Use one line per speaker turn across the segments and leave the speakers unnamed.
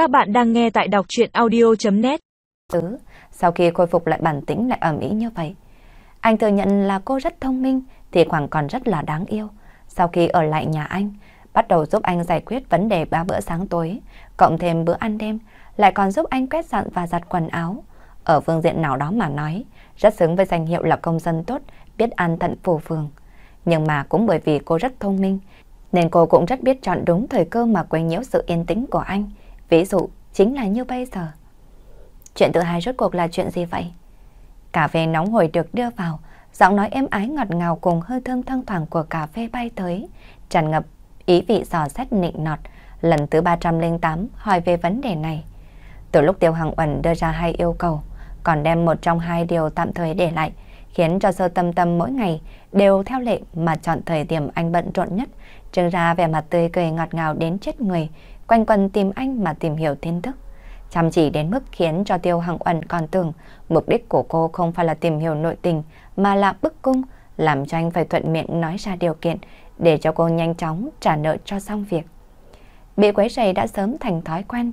Các bạn đang nghe tại đọc chuyện audio.net
Ừ, sau khi khôi phục lại bản tĩnh lại ẩm ý như vậy. Anh thừa nhận là cô rất thông minh thì khoảng còn rất là đáng yêu. Sau khi ở lại nhà anh, bắt đầu giúp anh giải quyết vấn đề ba bữa sáng tối, cộng thêm bữa ăn đêm, lại còn giúp anh quét dọn và giặt quần áo. Ở phương diện nào đó mà nói, rất xứng với danh hiệu là công dân tốt, biết an thận phù phường. Nhưng mà cũng bởi vì cô rất thông minh, nên cô cũng rất biết chọn đúng thời cơ mà quấy nhiễu sự yên tĩnh của anh. Ví dụ, chính là như bây giờ. Chuyện thứ hai rốt cuộc là chuyện gì vậy? Cà phê nóng hổi được đưa vào, giọng nói êm ái ngọt ngào cùng hơi thơm thoang thoảng của cà phê bay tới, tràn ngập ý vị dò xét nịnh nọt. Lần thứ 308 hỏi về vấn đề này. Từ lúc Tiêu Hằng Uẩn đưa ra hai yêu cầu, còn đem một trong hai điều tạm thời để lại, khiến cho sơ tâm tâm mỗi ngày đều theo lệ mà chọn thời điểm anh bận rộn nhất, trưng ra vẻ mặt tươi cười ngọt ngào đến chết người, quanh quần tìm anh mà tìm hiểu tin tức. Chăm chỉ đến mức khiến cho Tiêu Hằng Uẩn còn tưởng mục đích của cô không phải là tìm hiểu nội tình mà là bức cung, làm cho anh phải thuận miệng nói ra điều kiện để cho cô nhanh chóng trả nợ cho xong việc. Bị quấy rầy đã sớm thành thói quen,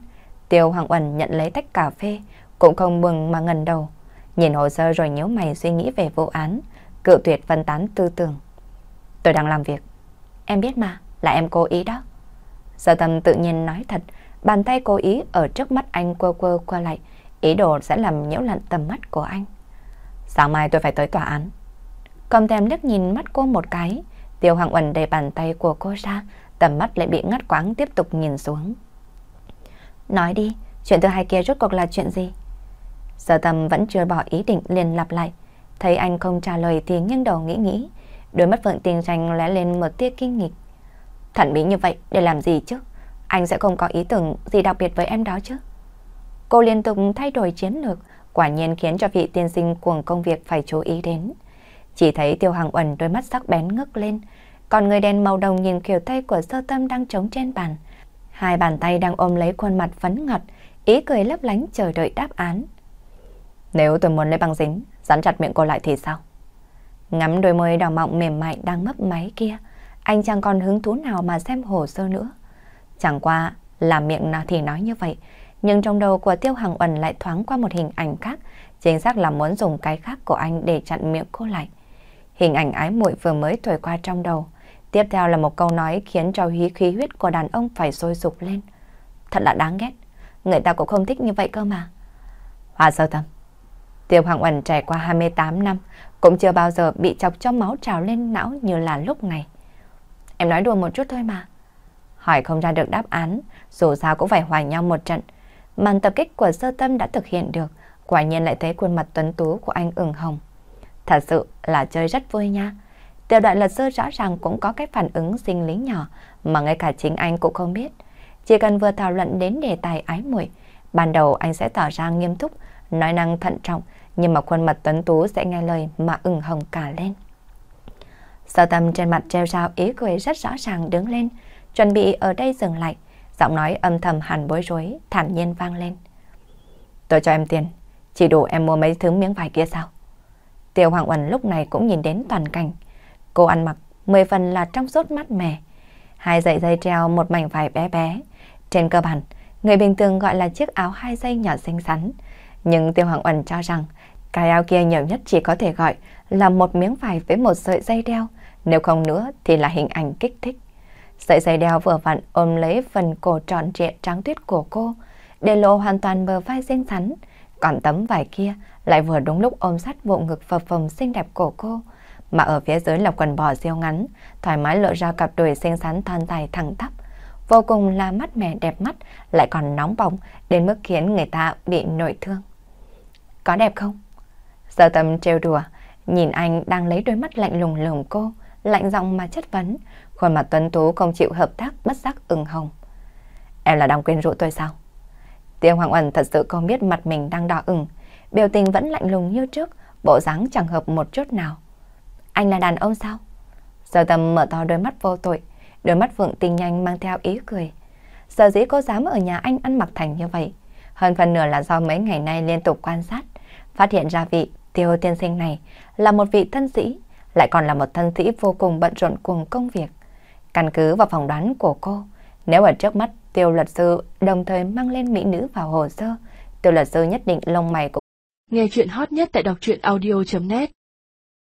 Tiêu Hằng Uẩn nhận lấy tách cà phê, cũng không mừng mà ngần đầu. Nhìn hồ sơ rồi nhíu mày suy nghĩ về vụ án, cự tuyệt phân tán tư tưởng. Tôi đang làm việc. Em biết mà, là em cố ý đó. Sở tâm tự nhiên nói thật, bàn tay cố ý ở trước mắt anh quơ quơ qua lại, ý đồ sẽ làm nhiễu lặn tầm mắt của anh. Sáng mai tôi phải tới tòa án. Cầm thèm nước nhìn mắt cô một cái, Tiêu Hoàng Uẩn đẩy bàn tay của cô ra, tầm mắt lại bị ngắt quáng tiếp tục nhìn xuống. Nói đi, chuyện thứ hai kia rốt cuộc là chuyện gì? Sở tâm vẫn chưa bỏ ý định liền lặp lại. Thấy anh không trả lời thì nghiêng đầu nghĩ nghĩ. Đôi mắt Phượng tình tranh lóe lên một tia kinh nghịch. Thận bí như vậy để làm gì chứ? Anh sẽ không có ý tưởng gì đặc biệt với em đó chứ? Cô liên tục thay đổi chiến lược, quả nhiên khiến cho vị tiên sinh cuồng công việc phải chú ý đến. Chỉ thấy tiêu hàng uẩn đôi mắt sắc bén ngước lên, còn người đen màu đồng nhìn kiểu tay của sơ tâm đang trống trên bàn. Hai bàn tay đang ôm lấy khuôn mặt phấn ngọt, ý cười lấp lánh chờ đợi đáp án. Nếu tôi muốn lấy băng dính, dán chặt miệng cô lại thì sao? Ngắm đôi môi đỏ mọng mềm mại đang mấp máy kia, anh chẳng còn hứng thú nào mà xem hồ sơ nữa. Chẳng qua là miệng nào thì nói như vậy, nhưng trong đầu của Tiêu Hằng Uẩn lại thoáng qua một hình ảnh khác, chính xác là muốn dùng cái khác của anh để chặn miệng cô lại. Hình ảnh ái muội vừa mới thổi qua trong đầu, tiếp theo là một câu nói khiến cho hí khí huyết của đàn ông phải sôi sục lên. Thật là đáng ghét, người ta cũng không thích như vậy cơ mà. Hoa sơ tâm, Tiêu Hoàng Uẩn trải qua 28 năm, cũng chưa bao giờ bị chọc cho máu trào lên não như là lúc này. Em nói đùa một chút thôi mà. Hỏi không ra được đáp án, dù sao cũng phải hòa nhau một trận. Màn tập kích của sơ tâm đã thực hiện được, quả nhiên lại thấy khuôn mặt tuấn tú của anh ửng hồng. Thật sự là chơi rất vui nha. Tiểu đoạn luật sư rõ ràng cũng có cái phản ứng sinh lý nhỏ mà ngay cả chính anh cũng không biết. Chỉ cần vừa thảo luận đến đề tài ái muội, ban đầu anh sẽ tỏ ra nghiêm túc, nói năng thận trọng, nhưng mà khuôn mặt tuấn tú sẽ nghe lời mà ửng hồng cả lên. Sở tâm trên mặt treo rao ý cười rất rõ ràng đứng lên, chuẩn bị ở đây dừng lại, giọng nói âm thầm hẳn bối rối, thản nhiên vang lên. Tôi cho em tiền, chỉ đủ em mua mấy thứ miếng vải kia sao? Tiêu Hoàng Uẩn lúc này cũng nhìn đến toàn cảnh. Cô ăn mặc mười phần là trong suốt mát mẻ. Hai dây dây treo một mảnh vải bé bé. Trên cơ bản, người bình thường gọi là chiếc áo hai dây nhỏ xinh xắn. Nhưng Tiêu Hoàng Uẩn cho rằng cái áo kia nhiều nhất chỉ có thể gọi là một miếng vải với một sợi dây đeo. Nếu không nữa thì là hình ảnh kích thích. Sợi dây đeo vừa vặn ôm lấy phần cổ tròn trịa trắng tuyết của cô, để lộ hoàn toàn bờ vai xinh xắn. Còn tấm vải kia lại vừa đúng lúc ôm sát bộ ngực phập phồng xinh đẹp của cô, mà ở phía dưới là quần bò siêu ngắn, thoải mái lộ ra cặp đùi xinh xắn thon dài thẳng tắp, vô cùng là mắt mẻ đẹp mắt, lại còn nóng bỏng đến mức khiến người ta bị nội thương. Có đẹp không? Giờ tâm trêu đùa, nhìn anh đang lấy đôi mắt lạnh lùng lườm cô, lạnh giọng mà chất vấn, khuôn mặt tuấn tú không chịu hợp tác bất giác ửng hồng. Em là đang quên rượu tôi sao? Tiêu Hoàng Ẩn thật sự không biết mặt mình đang đỏ ửng, biểu tình vẫn lạnh lùng như trước, bộ dáng chẳng hợp một chút nào. Anh là đàn ông sao? Giờ tâm mở to đôi mắt vô tội, đôi mắt vượng tinh nhanh mang theo ý cười. giờ dĩ cô dám ở nhà anh ăn mặc thành như vậy, hơn phần nửa là do mấy ngày nay liên tục quan sát, phát hiện ra vị tiêu tiên sinh này là một vị thân sĩ, lại còn là một thân sĩ vô cùng bận rộn cùng công việc. Căn cứ vào phỏng đoán của cô, nếu ở trước mắt Tiêu luật sư đồng thời mang lên mỹ nữ vào hồ sơ. Tiêu luật sư nhất định lông mày cũng
Nghe chuyện hot nhất tại đọc truyện audio.net